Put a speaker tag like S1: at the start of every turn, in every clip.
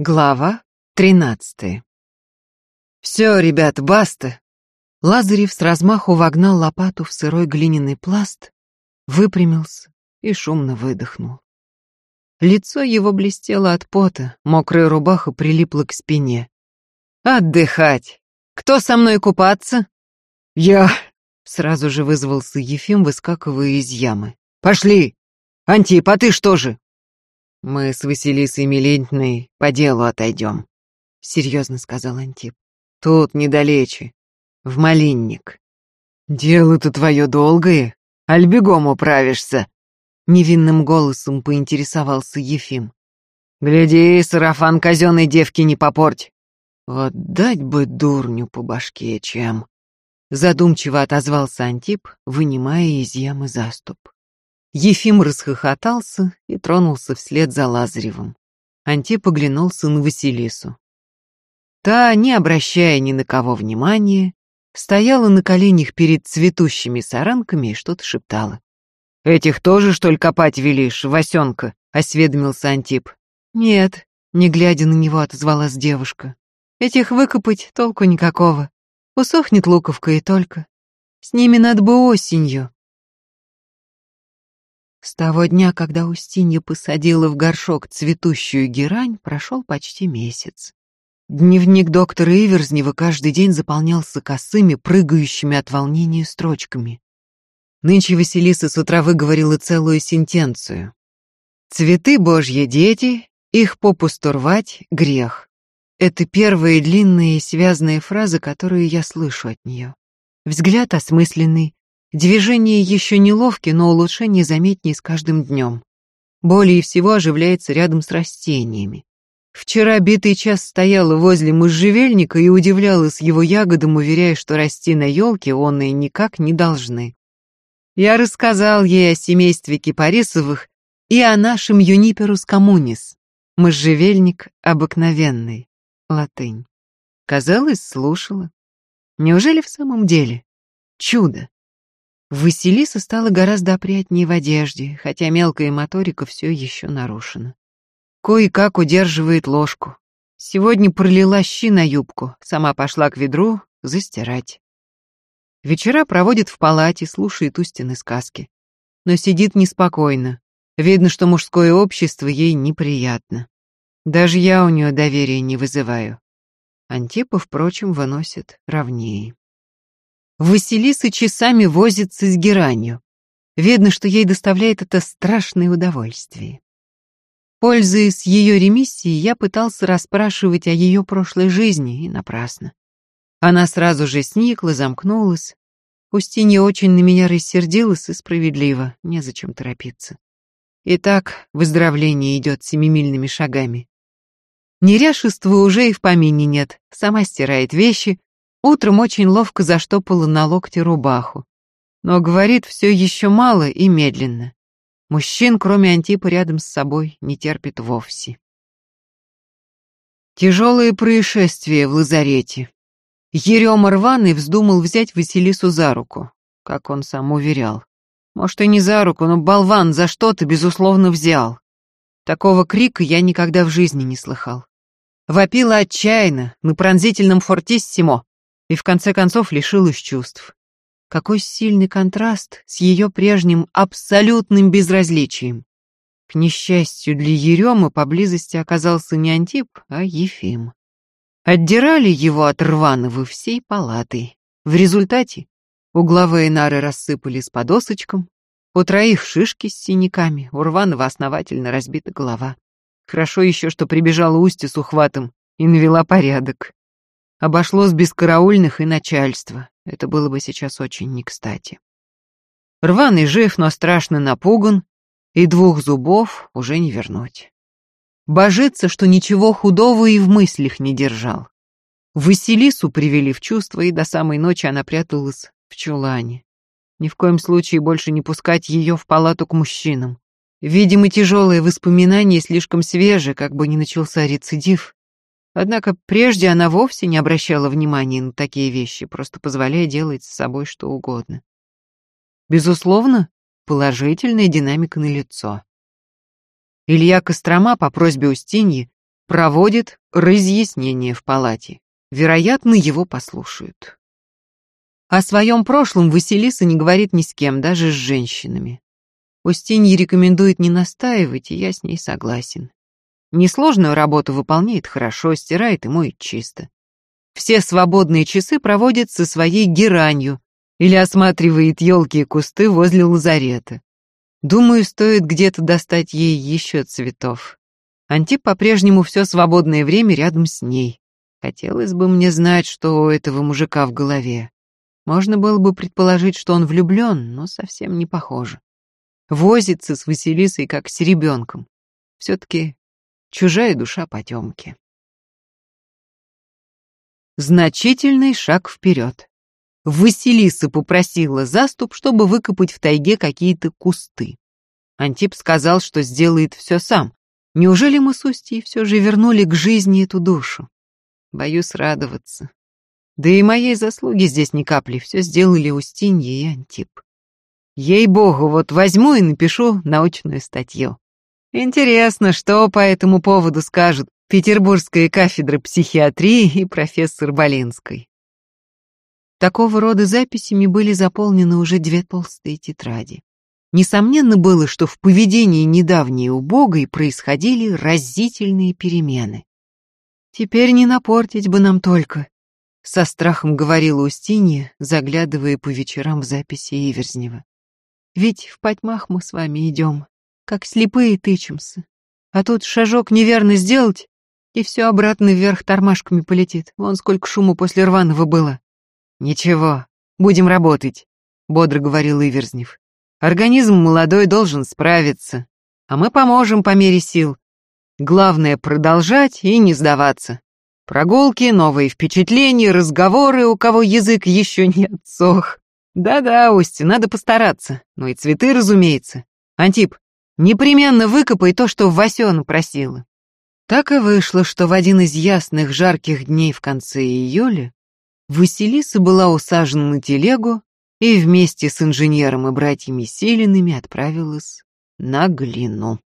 S1: Глава тринадцатая. «Все, ребят, баста!» Лазарев с размаху вогнал лопату в сырой глиняный пласт, выпрямился и шумно выдохнул. Лицо его блестело от пота, мокрая рубаха прилипла к спине. «Отдыхать! Кто со мной купаться?»
S2: «Я!»
S1: — сразу же вызвался Ефим, выскакивая из ямы.
S2: «Пошли! Антип, а ты что же?»
S1: «Мы с Василисой Милентьевной по делу отойдем», — серьезно сказал Антип. «Тут недалече, в Малинник».
S2: «Дело-то твое долгое, аль бегом управишься», — невинным голосом поинтересовался Ефим.
S1: «Гляди, сарафан казенной девки не попорть».
S2: «Вот дать бы дурню по башке, чем...»
S1: Задумчиво отозвался Антип, вынимая из ямы заступ. Ефим расхохотался и тронулся вслед за Лазаревым. Антип оглянулся на Василису. Та, не обращая ни на кого внимания, стояла на коленях перед цветущими саранками и что-то шептала.
S2: «Этих тоже, что ли, копать велишь, Васенка?»
S1: — осведомился Антип. «Нет», — не глядя на него, отозвалась девушка. «Этих выкопать толку никакого. Усохнет луковка и только. С ними надо бы осенью, с того дня, когда Устинья посадила в горшок цветущую герань, прошел почти месяц. Дневник доктора Иверзнева каждый день заполнялся косыми, прыгающими от волнения строчками. Нынче Василиса с утра выговорила целую сентенцию. «Цветы Божьи дети, их попусту рвать — грех». Это первая длинная и связная фраза, которую я слышу от нее. Взгляд осмысленный, Движения еще неловки, но улучшение заметнее с каждым днем. Более всего оживляется рядом с растениями. Вчера битый час стояла возле можжевельника и удивлялась его ягодам, уверяя, что расти на елке он и никак не должны. Я рассказал ей о семействе кипарисовых и о нашем юниперус коммунис, можжевельник обыкновенный, латынь. Казалось, слушала. Неужели в самом деле? Чудо. Василиса стала гораздо опрятнее в одежде, хотя мелкая моторика все еще нарушена. Кое-как удерживает ложку. Сегодня пролила щи на юбку, сама пошла к ведру застирать. Вечера проводит в палате, слушает Устины сказки. Но сидит неспокойно. Видно, что мужское общество ей неприятно. Даже я у нее доверия не вызываю. Антипа, впрочем, выносит ровнее. Василиса часами возится с геранью. Видно, что ей доставляет это страшное удовольствие. Пользуясь ее ремиссией, я пытался расспрашивать о ее прошлой жизни, и напрасно. Она сразу же сникла, замкнулась. Устинья очень на меня рассердилась и справедливо, незачем торопиться. Итак, выздоровление идет семимильными шагами. Неряшества уже и в помине нет, сама стирает вещи, Утром очень ловко заштопала на локте рубаху. Но говорит все еще мало и медленно. Мужчин, кроме Антипа, рядом с собой не терпит вовсе. Тяжелые происшествия в лазарете. Ерема рваный вздумал взять Василису за руку, как он сам уверял. Может, и не за руку, но болван за что-то, безусловно, взял. Такого крика я никогда в жизни не слыхал. Вопила отчаянно, на пронзительном фортиссимо, и в конце концов лишилась чувств. Какой сильный контраст с ее прежним абсолютным безразличием. К несчастью для Еремы поблизости оказался не Антип, а Ефим. Отдирали его от Рванова всей палатой. В результате угловые нары рассыпались по досочкам, у троих шишки с синяками, у Рванова основательно разбита голова. Хорошо еще, что прибежала Устья с ухватом и навела порядок. Обошлось без караульных и начальства. Это было бы сейчас очень не кстати. Рваный жив, но страшно напуган, и двух зубов уже не вернуть. Божится, что ничего худого и в мыслях не держал. Василису привели в чувство, и до самой ночи она пряталась в чулане. Ни в коем случае больше не пускать ее в палату к мужчинам. Видимо, тяжелые воспоминания слишком свежие, как бы не начался рецидив, Однако прежде она вовсе не обращала внимания на такие вещи, просто позволяя делать с собой что угодно. Безусловно, положительная динамика на лицо. Илья Кострома по просьбе Устиньи проводит разъяснение в палате. Вероятно, его послушают. О своем прошлом Василиса не говорит ни с кем, даже с женщинами. Устинья рекомендует не настаивать, и я с ней согласен. Несложную работу выполняет хорошо, стирает и моет чисто. Все свободные часы проводит со своей геранью или осматривает елки и кусты возле лазарета. Думаю, стоит где-то достать ей еще цветов. Антип по-прежнему все свободное время рядом с ней. Хотелось бы мне знать, что у этого мужика в голове. Можно было бы предположить, что он влюблен, но совсем не похоже. Возится с Василисой, как с ребенком. Все-таки чужая душа потемки. Значительный шаг вперед. Василиса попросила заступ, чтобы выкопать в тайге какие-то кусты. Антип сказал, что сделает все сам. Неужели мы с Устьей все же вернули к жизни эту душу? Боюсь радоваться. Да и моей заслуги здесь ни капли, все сделали Устинья и Антип. Ей-богу, вот возьму и напишу научную статью. Интересно, что по этому поводу скажут Петербургская кафедра психиатрии и профессор Болинской. Такого рода записями были заполнены уже две толстые тетради. Несомненно было, что в поведении недавней убогой происходили разительные перемены. «Теперь не напортить бы нам только», — со страхом говорила Устинья, заглядывая по вечерам в записи Иверзнева. «Ведь в потьмах мы с вами идем, как слепые тычемся. А тут шажок неверно сделать, и все обратно вверх тормашками полетит. Вон сколько шума после рваного было. Ничего, будем работать, бодро говорил Иверзнев. Организм молодой должен справиться, а мы поможем по мере сил. Главное продолжать и не сдаваться. Прогулки, новые впечатления, разговоры, у кого язык еще не отсох. Да-да, Усти, надо постараться. Ну и цветы, разумеется. Антип, непременно выкопай то, что Васёна просила. Так и вышло, что в один из ясных жарких дней в конце июля Василиса была усажена на телегу и вместе с инженером и братьями Селиными отправилась на глину.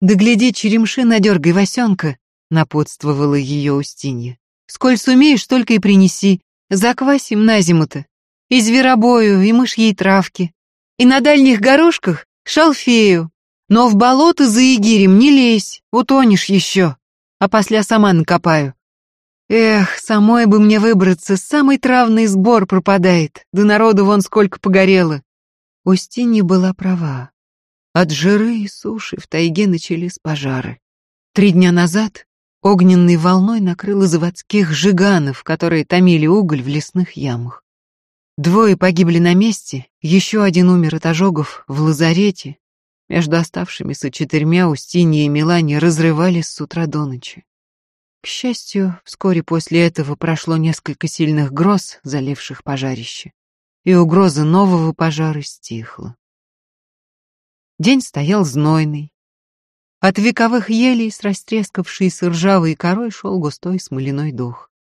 S1: «Да гляди, черемши надергай, Васенка!» — напутствовала ее Устинья. «Сколь сумеешь, только и принеси. Заквасим на зиму-то. И зверобою, и мышьей травки. И на дальних горошках шалфею. Но в болото за егирем не лезь, утонешь еще, а после сама накопаю. Эх, самой бы мне выбраться, самый травный сбор пропадает, да народу вон сколько погорело. Устинья была права. От жиры и суши в тайге начались пожары. Три дня назад огненной волной накрыло заводских жиганов, которые томили уголь в лесных ямах. Двое погибли на месте, еще один умер от ожогов в лазарете, между оставшимися четырьмя Устинья и Милане разрывались с утра до ночи. К счастью, вскоре после этого прошло несколько сильных гроз, заливших пожарище, и угроза нового пожара стихла. День стоял знойный. От вековых елей с растрескавшейся ржавой корой шел густой смоляной дух.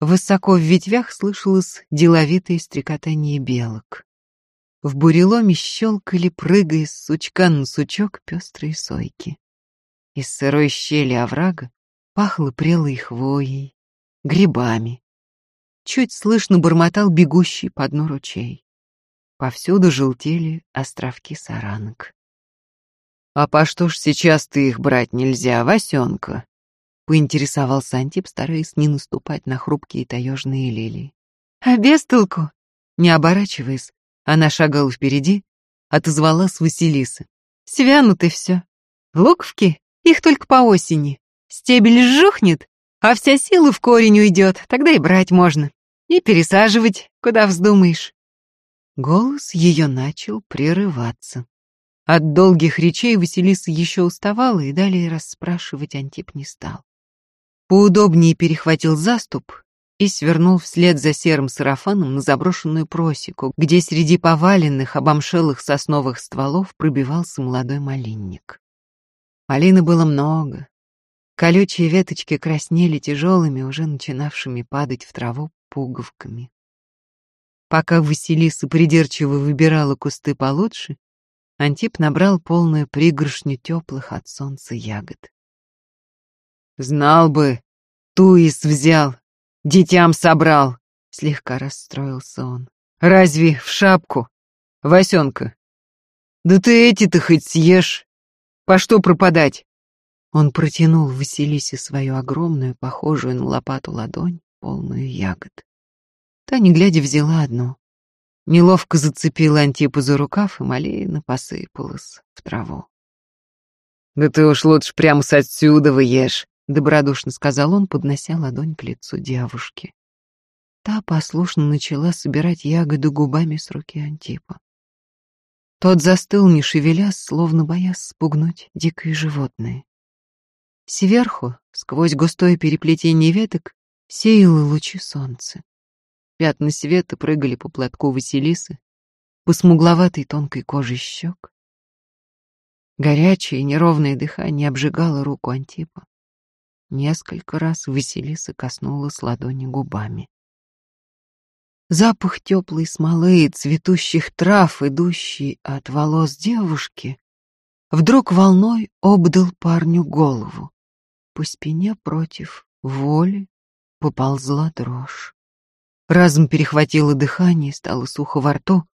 S1: Высоко в ветвях слышалось деловитое стрекотание белок. В буреломе щелкали, прыгая с сучка на сучок, пестрые сойки. Из сырой щели оврага пахло прелой хвоей, грибами. Чуть слышно бормотал бегущий по дну ручей. Повсюду желтели островки саранок. «А по что ж сейчас ты их брать нельзя, Васенка?» — поинтересовался Антип, стараясь не наступать на хрупкие таежные лилии. «А без толку?» Не оборачиваясь, она шагала впереди, отозвалась Василиса. «Свянуты все. Луковки? Их только по осени. Стебель сжухнет, а вся сила в корень уйдет, тогда и брать можно. И пересаживать, куда вздумаешь». Голос ее начал прерываться. От долгих речей Василиса еще уставала и далее расспрашивать Антип не стал. Поудобнее перехватил заступ и свернул вслед за серым сарафаном на заброшенную просеку, где среди поваленных, обомшелых сосновых стволов пробивался молодой малинник. Малины было много. Колючие веточки краснели тяжелыми, уже начинавшими падать в траву пуговками. Пока Василиса придирчиво выбирала кусты получше, Антип набрал полную пригоршню теплых от солнца ягод.
S2: Знал бы, туис взял, детям собрал. Слегка расстроился он. Разве в шапку? Васенка, да ты эти-то хоть съешь. По что пропадать? Он протянул Василисе свою огромную, похожую на лопату ладонь, полную ягод. Та, не глядя, взяла одну. Неловко зацепила Антипу за рукав и малейно посыпалась в траву. «Да ты уж лучше прямо с отсюда выешь», — добродушно сказал он, поднося ладонь к лицу девушки. Та послушно начала собирать ягоды губами с руки Антипа. Тот застыл, не шевелясь, словно боясь спугнуть дикое животное. Сверху, сквозь густое переплетение веток, сеяло лучи солнца. Пятна света прыгали по платку Василисы, по смугловатой тонкой коже щек. Горячее неровное дыхание обжигало руку Антипа. Несколько раз Василиса коснулась ладони губами. Запах теплой смолы и цветущих трав, идущий от волос девушки, вдруг волной обдал парню голову. По спине против воли поползла дрожь. Разум перехватило дыхание, стало сухо во рту.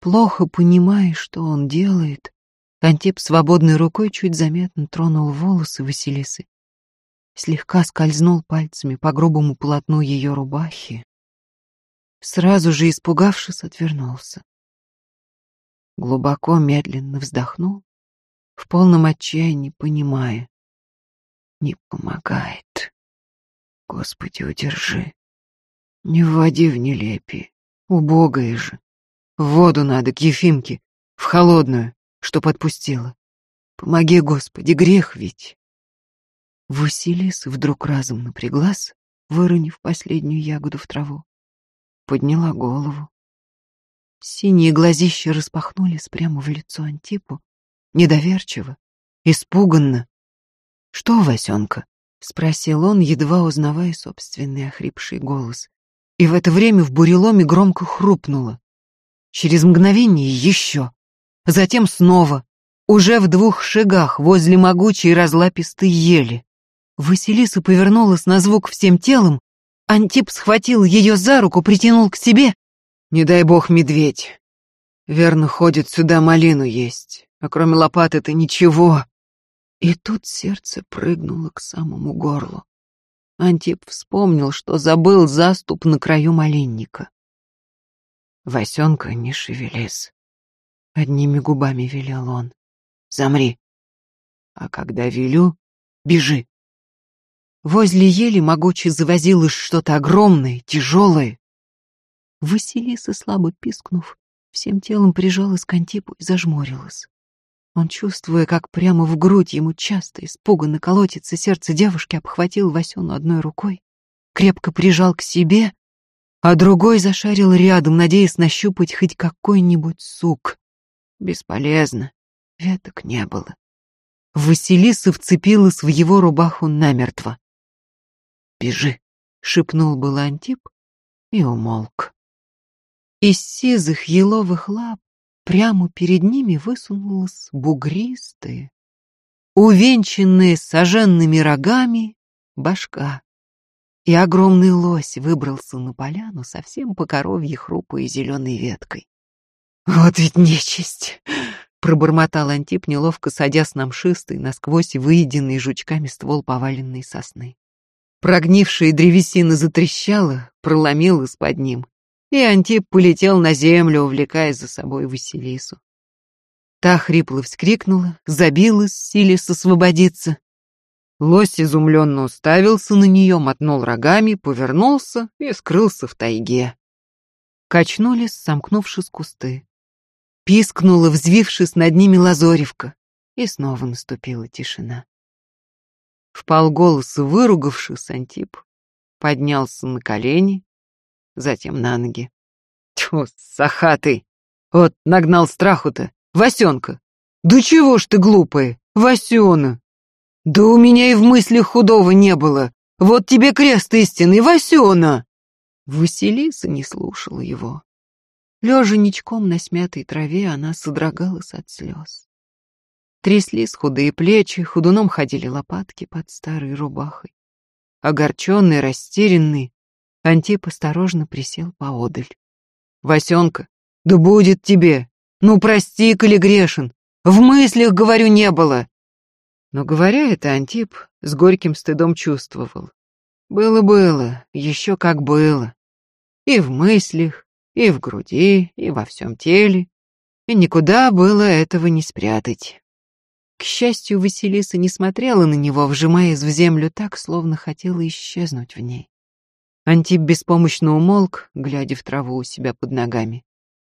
S2: Плохо понимая, что он делает, Антип свободной рукой чуть заметно тронул волосы Василисы, слегка скользнул пальцами по грубому полотну ее рубахи, сразу же испугавшись, отвернулся. Глубоко, медленно вздохнул, в полном отчаянии понимая, не помогает. Господи, удержи. Не вводи в нелепие. Убогое же. В воду надо, к Ефимке, в холодную, что подпустила. Помоги, Господи, грех ведь. Василиса вдруг разом напряглась, выронив последнюю ягоду в траву. Подняла голову. Синие глазища распахнулись прямо в лицо Антипу, недоверчиво, испуганно, «Что, Васенка?» — спросил он, едва узнавая собственный охрипший голос. И в это время в буреломе громко хрупнуло. Через мгновение еще. Затем снова. Уже в двух шагах возле могучей разлапистой ели. Василиса повернулась на звук всем телом. Антип схватил ее за руку, притянул к себе. «Не дай бог медведь. Верно, ходит сюда малину есть. А кроме лопаты-то ничего. И тут сердце прыгнуло к самому горлу. Антип вспомнил, что забыл заступ на краю малинника. «Васенка, не шевелись!» Одними губами велел он. «Замри!» А когда велю, бежи. Возле ели могуче завозилось что-то огромное, тяжелое. Василиса, слабо пискнув, всем телом прижалась к Антипу и зажмурилась. Он, чувствуя, как прямо в грудь ему часто испуганно колотится сердце девушки, обхватил Васюну одной рукой, крепко прижал к себе, а другой зашарил рядом, надеясь нащупать хоть какой-нибудь сук. Бесполезно, веток не было. Василиса вцепилась в его рубаху намертво. «Бежи», — шепнул был Антип и умолк. Из сизых еловых лап Прямо перед ними высунулась бугристая, увенчанная соженными рогами башка. И огромный лось выбрался на поляну совсем по коровье хрупой зеленой веткой. «Вот ведь нечисть!» — пробормотал Антип, неловко садясь на мшистый, насквозь выеденный жучками ствол поваленной сосны. Прогнившая древесина затрещала, проломилась под ним, и Антип полетел на землю, увлекая за собой Василису. Та хрипло вскрикнула, забилась, силясь освободиться. Лось изумленно уставился на нее, мотнул рогами, повернулся и скрылся в тайге. Качнулись, сомкнувшись кусты. Пискнула, взвившись над ними лазоревка, и снова наступила тишина. В полголоса выругавшись, Антип поднялся на колени, затем на ноги. Тьфу, сахатый! Вот нагнал страху-то. Васенка! Да чего ж ты глупая, Васена? Да у меня и в мыслях худого не было. Вот тебе крест истинный, Васена! Василиса не слушала его. Лежа ничком на смятой траве, она содрогалась от слез.
S1: Тряслись худые плечи, худуном ходили лопатки под старой рубахой. Огорченный, растерянный, Антип осторожно присел поодаль. «Васенка, да будет тебе! Ну, прости, коли грешен! В мыслях, говорю, не было!» Но, говоря это, Антип с горьким стыдом чувствовал. Было-было, еще как было. И в мыслях, и в груди, и во всем теле. И никуда было этого не спрятать. К счастью, Василиса не смотрела на него, вжимаясь в землю так, словно хотела исчезнуть в ней. Антип беспомощно умолк, глядя в траву у себя под ногами,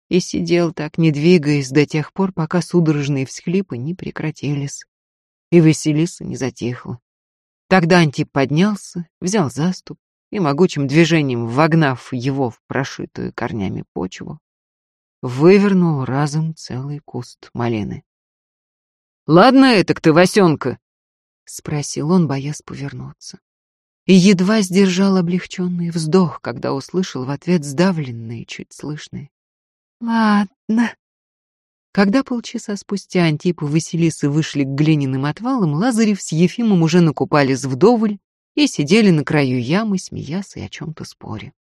S1: и сидел так, не двигаясь, до тех пор, пока судорожные всхлипы не прекратились, и Василиса не затихла. Тогда Антип поднялся, взял заступ и могучим движением, вогнав его в прошитую корнями почву, вывернул разом целый куст малины. «Ладно это ты, Васенка?» — спросил он, боясь повернуться. И едва сдержал облегченный вздох, когда услышал в ответ сдавленные, чуть слышные. «Ладно». Когда полчаса спустя Антип и Василиса вышли к глиняным отвалам, Лазарев с Ефимом уже накупались вдоволь и сидели на краю ямы, смеясь и о чем-то споре.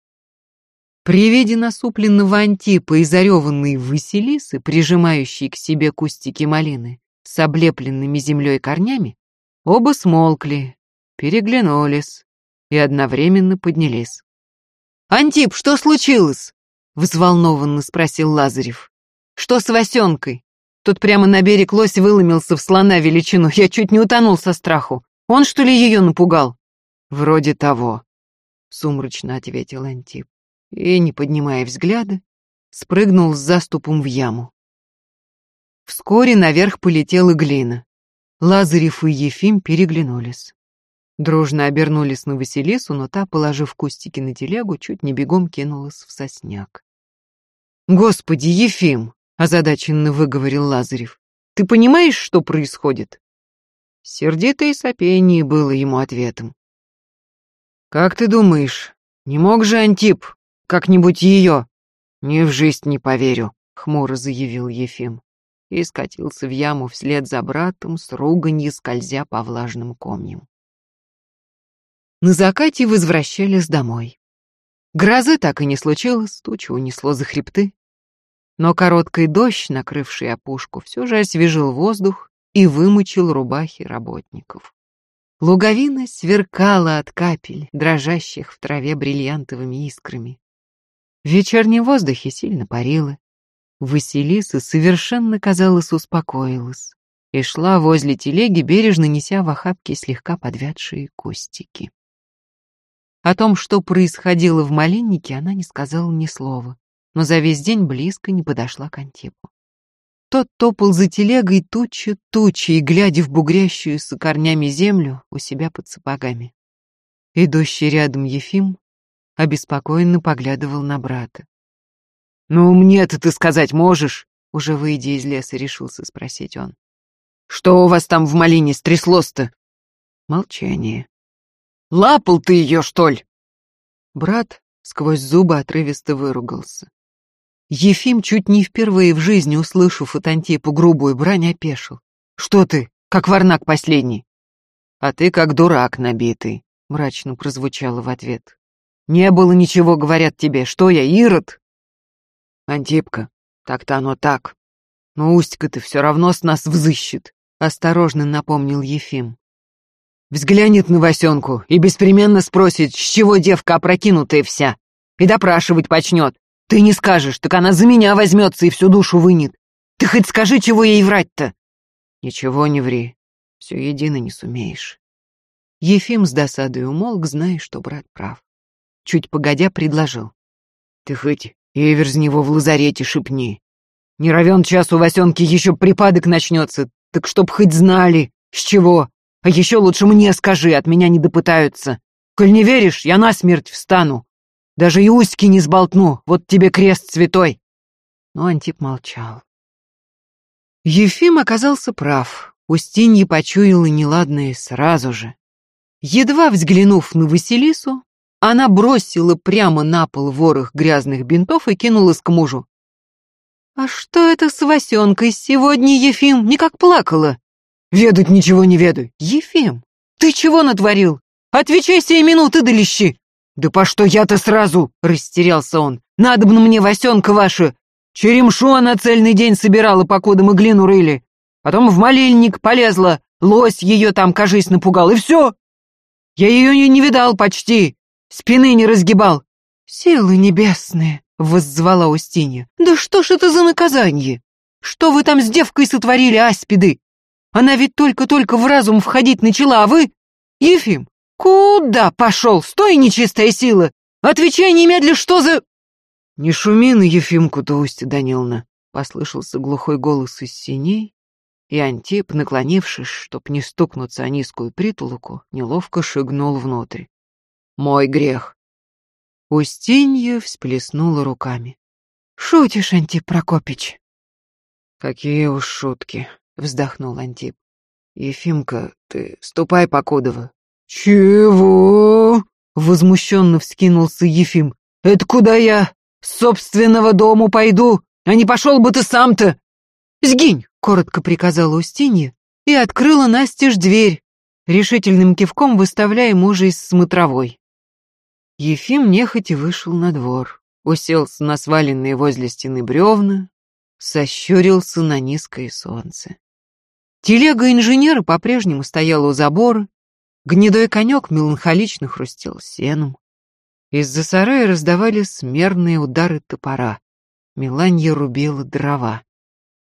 S1: При виде насупленного Антипа и зареванной Василисы, прижимающей к себе кустики малины с облепленными землей корнями, оба смолкли, переглянулись и одновременно поднялись. «Антип, что случилось?» — взволнованно спросил Лазарев. Что с Васенкой? Тут прямо на берег лось выломился в слона величину. Я чуть не утонул со страху. Он, что ли, ее напугал? Вроде того, сумрачно ответил Антип. И, не поднимая взгляда, спрыгнул с заступом в яму. Вскоре наверх полетела глина. Лазарев и Ефим переглянулись. Дружно обернулись на Василису, но та, положив кустики на телегу, чуть не бегом кинулась в сосняк. «Господи, Ефим!» озадаченно выговорил Лазарев. Ты понимаешь, что происходит? Сердитое сопение было ему ответом. Как ты думаешь, не мог же Антип как-нибудь ее? Ни в жизнь не поверю, хмуро заявил Ефим и скатился в яму вслед за братом с руганью, скользя по влажным комьям. На закате возвращались домой. Грозы так и не случилось, тучу унесло за хребты. Но короткий дождь, накрывший опушку, все же освежил воздух и вымочил рубахи работников. Луговина сверкала от капель, дрожащих в траве бриллиантовыми искрами. В вечернем воздухе сильно парило. Василиса совершенно, казалось, успокоилась и шла возле телеги, бережно неся в охапке слегка подвядшие кустики. О том, что происходило в малиннике, она не сказала ни слова но за весь день близко не подошла к Антипу. Тот топал за телегой туча тучи, глядя в бугрящуюся корнями землю у себя под сапогами. Идущий рядом Ефим обеспокоенно поглядывал на брата. «Ну, мне-то ты сказать можешь?» Уже выйдя из леса, решился спросить он. «Что у вас там в малине стряслось-то?» Молчание. «Лапал ты ее, что ли?» Брат сквозь зубы отрывисто выругался. Ефим, чуть не впервые в жизни услышав от Антипа грубую брань, опешил. «Что ты, как варнак последний?» «А ты как дурак набитый», — мрачно прозвучало в ответ. «Не было ничего, говорят тебе. Что я, Ирод?» «Антипка, так-то оно так. Но Устька-то все равно с нас взыщет», — осторожно напомнил Ефим. «Взглянет на Васенку и беспременно спросит, с чего девка опрокинутая вся, и допрашивать почнет. Ты не скажешь, так она за меня возьмется и всю душу вынет. Ты хоть скажи, чего ей врать-то? Ничего не ври, все едино не сумеешь. Ефим с досадой умолк, зная, что брат прав. Чуть погодя предложил. Ты хоть Эверз него в лазарете шепни. Не равен час у Васенки еще припадок начнется, так чтоб хоть знали, с чего. А еще лучше мне скажи, от меня не допытаются. Коль не веришь, я насмерть встану. Даже и устьки не сболтну, вот тебе крест святой. Но Антип молчал. Ефим оказался прав. Устинья почуяла неладное сразу же. Едва взглянув на Василису, она бросила прямо на пол ворох грязных бинтов и кинулась к мужу. «А что это с Васенкой сегодня, Ефим, никак плакала?
S2: Ведать ничего не ведаю.
S1: Ефим, ты чего натворил? Отвечай сей минуты, долещи.
S2: Да по что я-то сразу?
S1: Растерялся он. Надо бы мне Васенка ваша. Черемшу она цельный день собирала, покуда мы глину рыли. Потом в молельник полезла, лось ее там, кажись, напугал, и все. Я ее не видал почти, спины не разгибал.
S2: Силы небесные, воззвала Устинья.
S1: Да что ж это за наказание? Что вы там с девкой сотворили, аспиды? Она ведь только-только в разум входить начала, а вы... Ефим, куда пошел? Стой, нечистая сила! Отвечай немедля, что за...
S2: Не шуми на Ефимку-то, Устья Даниловна, послышался глухой голос из синей, и Антип, наклонившись, чтоб не стукнуться о низкую притолоку, неловко шагнул внутрь. «Мой грех!» Устинья всплеснула руками.
S1: «Шутишь, Антип Прокопич?»
S2: «Какие уж шутки!» — вздохнул Антип. «Ефимка, ты ступай покудова».
S1: «Чего?» — возмущенно вскинулся Ефим. «Это куда я? С собственного дому пойду? А не пошел бы ты сам-то?» «Сгинь!» — коротко приказала Устинья и открыла настежь дверь, решительным кивком выставляя мужа из смотровой.
S2: Ефим нехотя вышел на двор, уселся на сваленные возле стены бревна, сощурился на низкое солнце. Телега инженера по-прежнему стояла у забора, гнедой конек меланхолично хрустел сеном. Из-за сарая раздавались смерные удары топора. Меланья рубила дрова.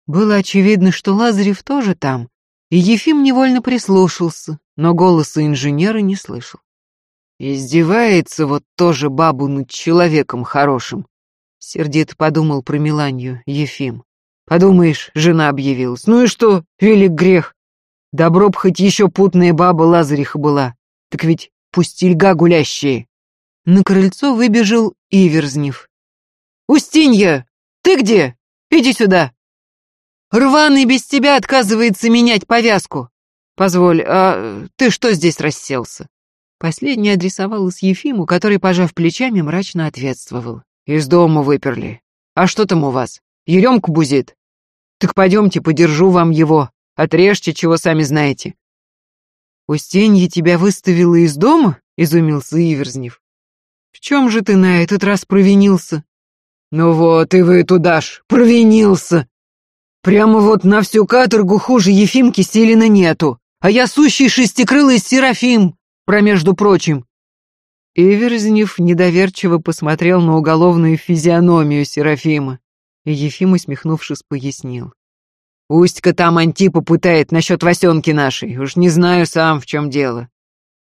S2: Было очевидно, что Лазарев тоже там, и Ефим невольно прислушался, но голоса инженера не слышал. Издевается вот тоже бабу над человеком хорошим. Сердито подумал про Миланью Ефим. Подумаешь, жена объявилась. Ну и что, велик грех. Добро б хоть еще путная баба Лазариха была. Так ведь пустильга гулящие.
S1: На крыльцо выбежал Иверзнев. «Устинья, ты где? Иди сюда!» «Рваный без тебя отказывается менять повязку!» «Позволь, а ты что здесь расселся?»
S2: Последний адресовалась Ефиму, который, пожав плечами, мрачно ответствовал. «Из дома выперли. А что там у вас? Еремка бузит?» Так пойдемте, подержу вам его. Отрежьте, чего сами знаете.
S1: Устинья тебя выставила из дома? Изумился Иверзнев. В чем же ты на этот раз провинился?
S2: Ну вот и вы туда ж, провинился. Прямо вот на всю каторгу хуже Ефимки Силина нету, а я сущий шестикрылый Серафим, про между прочим.
S1: Иверзнев недоверчиво посмотрел на уголовную физиономию Серафима. И Ефим, усмехнувшись, пояснил.
S2: Устька там Антипа пытает насчет Васенки нашей. Уж не знаю сам, в чем дело.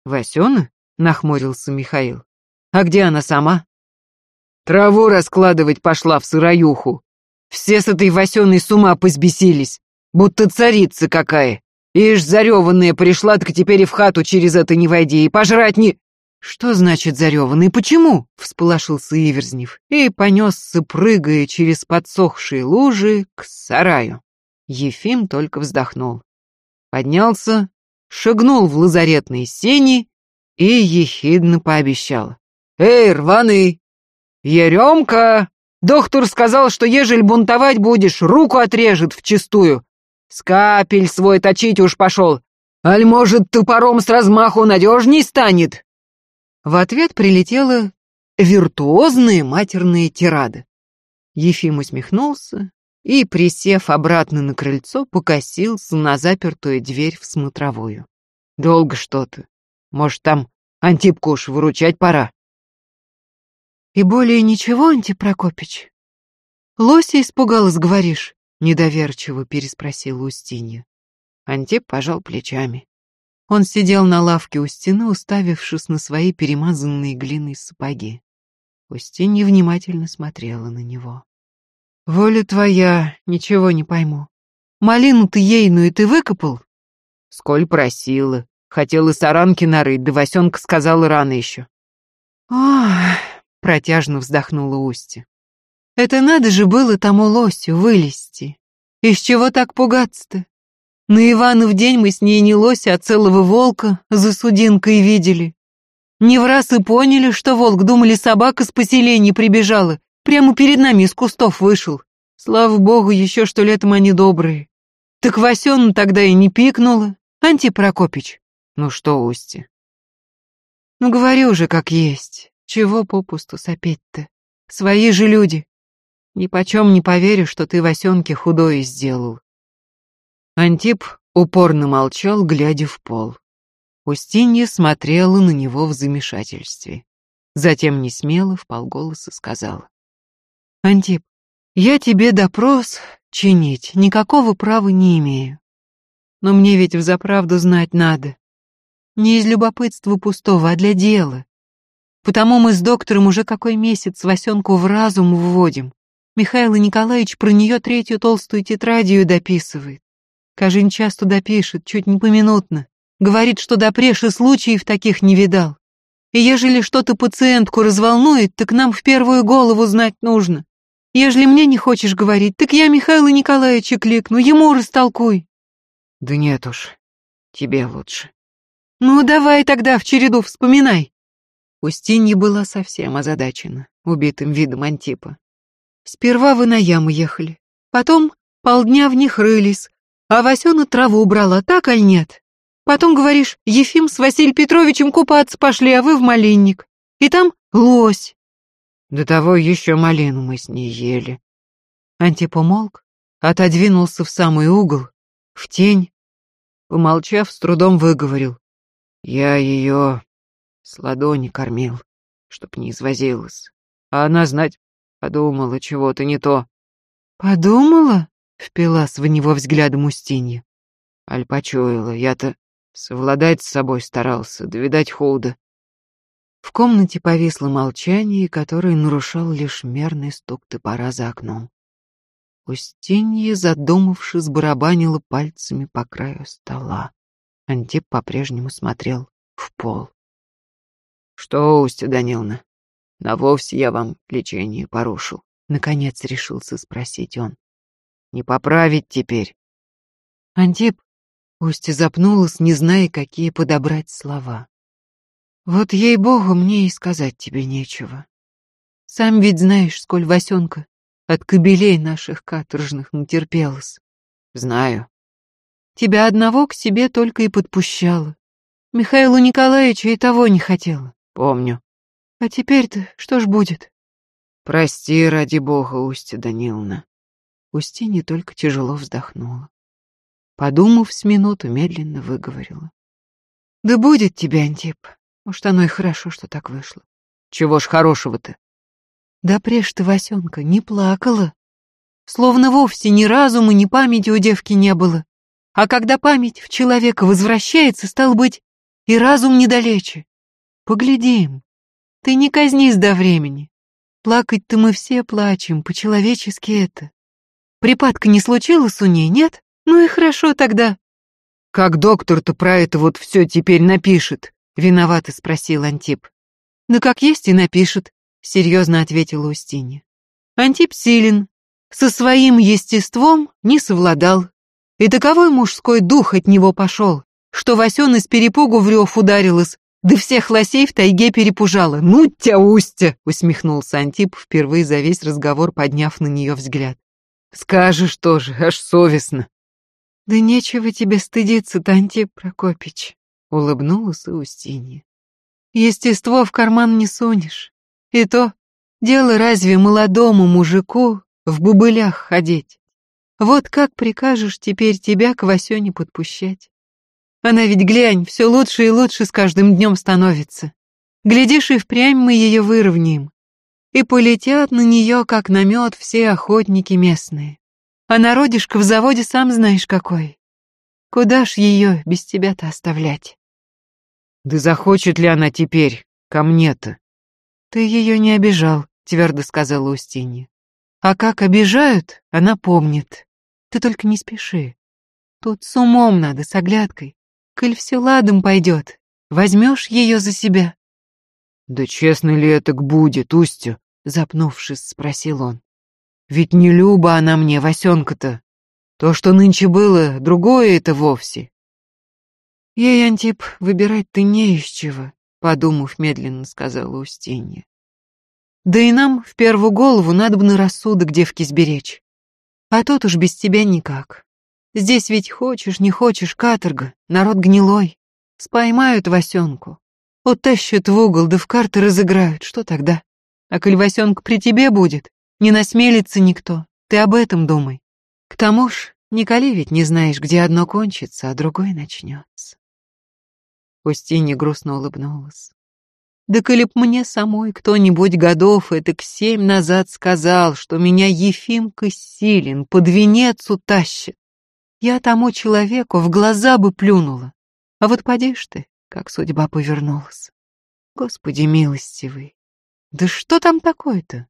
S1: Васена? Нахмурился Михаил. А где она сама?
S2: Траву раскладывать пошла в сыроюху. Все с этой Васеной с ума позбесились. Будто царица какая. Ишь, зареванная пришла, так теперь и в хату через это не войди, и пожрать не...
S1: «Что значит зареванный? Почему?» — всполошился Иверзнев и понесся, прыгая через подсохшие лужи, к сараю. Ефим только вздохнул. Поднялся, шагнул в лазаретные сени и ехидно пообещал.
S2: «Эй, рваный! Еремка! Доктор сказал, что ежели бунтовать будешь, руку отрежет вчистую. Скапель свой точить уж пошел. Аль, может, топором с размаху надежней станет?»
S1: В ответ прилетела виртуозная матерная тирада. Ефим усмехнулся и, присев обратно на крыльцо, покосился на запертую дверь в смотровую.
S2: «Долго что-то. Может, там Антипку уж выручать пора?»
S1: «И более ничего, Антип Прокопич? Лося испугалась, говоришь?» — недоверчиво переспросила Устинья.
S2: Антип пожал плечами.
S1: Он сидел на лавке у стены, уставившись на свои перемазанные глиной сапоги. Устинья внимательно смотрела на него. «Воля твоя, ничего не пойму. Малину ты ейную ты выкопал?»
S2: «Сколь просила. Хотела саранки нарыть, да Васенка сказала рано еще».
S1: «Ох!» — протяжно вздохнула Устья. «Это надо же было тому лосю вылезти. Из чего так пугаться-то? На Ивана в день мы с ней не лося, а целого волка за судинкой видели. Не в раз и поняли, что волк, думали, собака с поселения прибежала, прямо перед нами из кустов вышел. Слава богу, еще что летом они добрые. Так Васёна тогда и не пикнула. Антип Прокопич. Ну что, Усти? Ну говори уже как есть. Чего попусту сопеть-то? Свои же люди. Ни почем не поверю, что ты Васенке худое сделал. Антип упорно молчал, глядя в пол. Устинья смотрела на него в замешательстве. Затем несмело вполголоса сказала. «Антип, я тебе допрос чинить никакого права не имею. Но мне ведь взаправду знать надо. Не из любопытства пустого, а для дела. Потому мы с доктором уже какой месяц Васенку в разум вводим. Михаил Николаевич про нее третью толстую тетрадью дописывает. Кажень часто допишет, чуть не поминутно. Говорит, что допреши случаев таких не видал. И ежели что-то пациентку разволнует, так нам в первую голову знать нужно. Ежели мне не хочешь говорить, так я Михаила Николаевича кликну, ему растолкуй.
S2: Да нет уж, тебе лучше.
S1: Ну, давай тогда в череду вспоминай. Устинья была совсем озадачена убитым видом Антипа. Сперва вы на яму ехали, потом полдня в них рылись, а Васёна траву убрала, так аль нет? Потом, говоришь, Ефим с Василием Петровичем купаться пошли, а вы в малинник. И там лось.
S2: До того еще малину мы с ней ели.
S1: Антип умолк, отодвинулся в самый угол, в тень. Помолчав, с трудом выговорил.
S2: Я ее с ладони кормил, чтоб не извозилась. А она, знать, подумала чего-то не то.
S1: «Подумала?» — впилась в него взглядом Устинья.
S2: Аль почуяла, я-то совладать с собой старался, да, видать, худо.
S1: В комнате повисло молчание, которое нарушал лишь мерный стук топора за окном. Устинья, задумавшись, барабанила пальцами по краю стола. Антип по-прежнему смотрел в пол.
S2: «Что, Устья Даниловна, на вовсе я вам лечение порушил?»
S1: Наконец решился спросить он.
S2: «Не поправить теперь?»
S1: Антип, Устья запнулась, не зная, какие подобрать слова. «Вот ей-богу, мне и сказать тебе нечего. Сам ведь знаешь, сколь Васенка от кобелей наших каторжных натерпелась.
S2: Знаю.
S1: Тебя одного к себе только и подпущала. Михаилу Николаевичу и того не хотела.
S2: Помню.
S1: А теперь-то что ж будет?
S2: Прости, ради бога, Устья Даниловна.
S1: Устинья только тяжело вздохнула. Подумав с минуту, медленно выговорила. Да будет тебе, Антип. Может, оно и хорошо, что так вышло.
S2: Чего ж хорошего-то?
S1: Да прежде ты, Васенка, не плакала. Словно вовсе ни разума, ни памяти у девки не было. А когда память в человека возвращается, стал быть, и разум недалече. Поглядим. Ты не казнись до времени. Плакать-то мы все плачем, по-человечески это. Припадка не случилось у ней, нет? Ну и хорошо тогда.
S2: Как доктор-то про это вот все теперь напишет? Виновато спросил Антип.
S1: Да как есть и напишет, серьезно ответила Устинья. Антип силен, со своим естеством не совладал. И таковой мужской дух от него пошел, что Васен из перепугу в рев ударилась, да всех лосей в тайге перепужала. «Ну тя, Устя!» — усмехнулся Антип, впервые за весь разговор подняв на нее взгляд.
S2: «Скажешь тоже, аж совестно».
S1: «Да нечего тебе стыдиться-то, Антип Прокопич», — улыбнулась и Устинья. «Естество в карман не сунешь. И то, дело разве молодому мужику в бубылях ходить? Вот как прикажешь теперь тебя к Васёне подпущать? Она ведь, глянь, все лучше и лучше с каждым днем становится. Глядишь, и впрямь мы ее выровняем. И полетят на нее, как на мед, все охотники местные. А народишко в заводе сам знаешь какой. Куда ж ее без тебя-то оставлять?
S2: Да захочет ли она теперь ко мне-то?
S1: Ты ее не обижал, твердо сказала Устинья. А как обижают, она помнит. Ты только не спеши. Тут с умом надо, с оглядкой. Коль все ладом пойдет, возьмешь ее за себя.
S2: Да честно ли это будет, Устя?
S1: Запнувшись, спросил он.
S2: Ведь не Люба она мне, Васенка-то. То, что нынче было, другое это вовсе.
S1: Ей, Антип, выбирать ты не из чего, подумав медленно, сказала Устинья. Да и нам в первую голову надо бы на рассудок девки сберечь. А тут уж без тебя никак. Здесь ведь хочешь, не хочешь, каторга, народ гнилой. Споймают Васенку, утащат в угол, да в карты разыграют, что тогда? А коль Васенка при тебе будет, не насмелится никто, ты об этом думай. К тому ж, Николи ведь не знаешь, где одно кончится, а другое начнется. Устинья грустно улыбнулась. Да коли б мне самой кто-нибудь годов этак семь назад сказал, что меня Ефимка Силин под венец утащит, я тому человеку в глаза бы плюнула. А вот подишь ты, как судьба повернулась. Господи милостивый, да что там такое-то?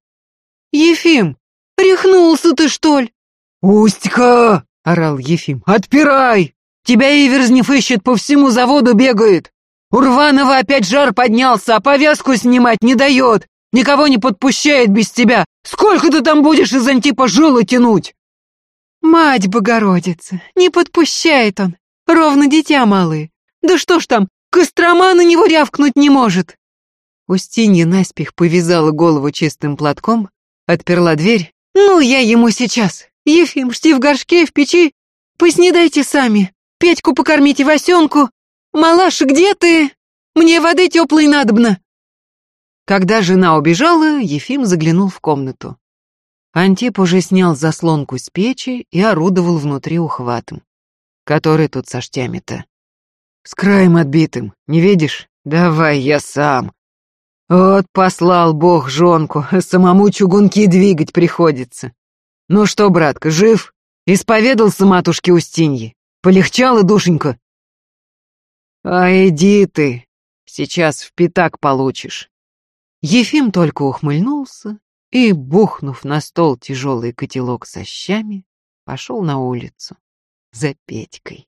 S1: Ефим, рехнулся ты, что ли?
S2: «Устька!» — орал Ефим. «Отпирай! Тебя Иверзнев ищет, по всему заводу бегает! У Рванова опять жар поднялся, а повязку снимать не дает! Никого не подпущает без тебя! Сколько ты там будешь из Антипа жилы тянуть?»
S1: «Мать Богородица! Не подпущает он! Ровно дитя малые! Да что ж там, Кострома на него рявкнуть не может!» Устинья наспех повязала голову чистым платком, отперла дверь. «Ну, я ему сейчас! Ефим, жди в горшке, в печи. Поснедайте сами. Петьку покормите, Васенку. Малаш, где ты? Мне воды теплой надобно. Когда жена убежала, Ефим заглянул в комнату. Антип уже снял заслонку с печи и орудовал внутри ухватом. Который тут со штями-то? С краем отбитым, не видишь? Давай я сам. Вот послал бог жонку, самому чугунки двигать приходится. «Ну что, братка, жив? Исповедался матушке Устиньи? Полегчало, душенька?» «А иди ты, сейчас в пятак получишь». Ефим только ухмыльнулся и, бухнув на стол тяжелый котелок со щами, пошел на улицу за Петькой.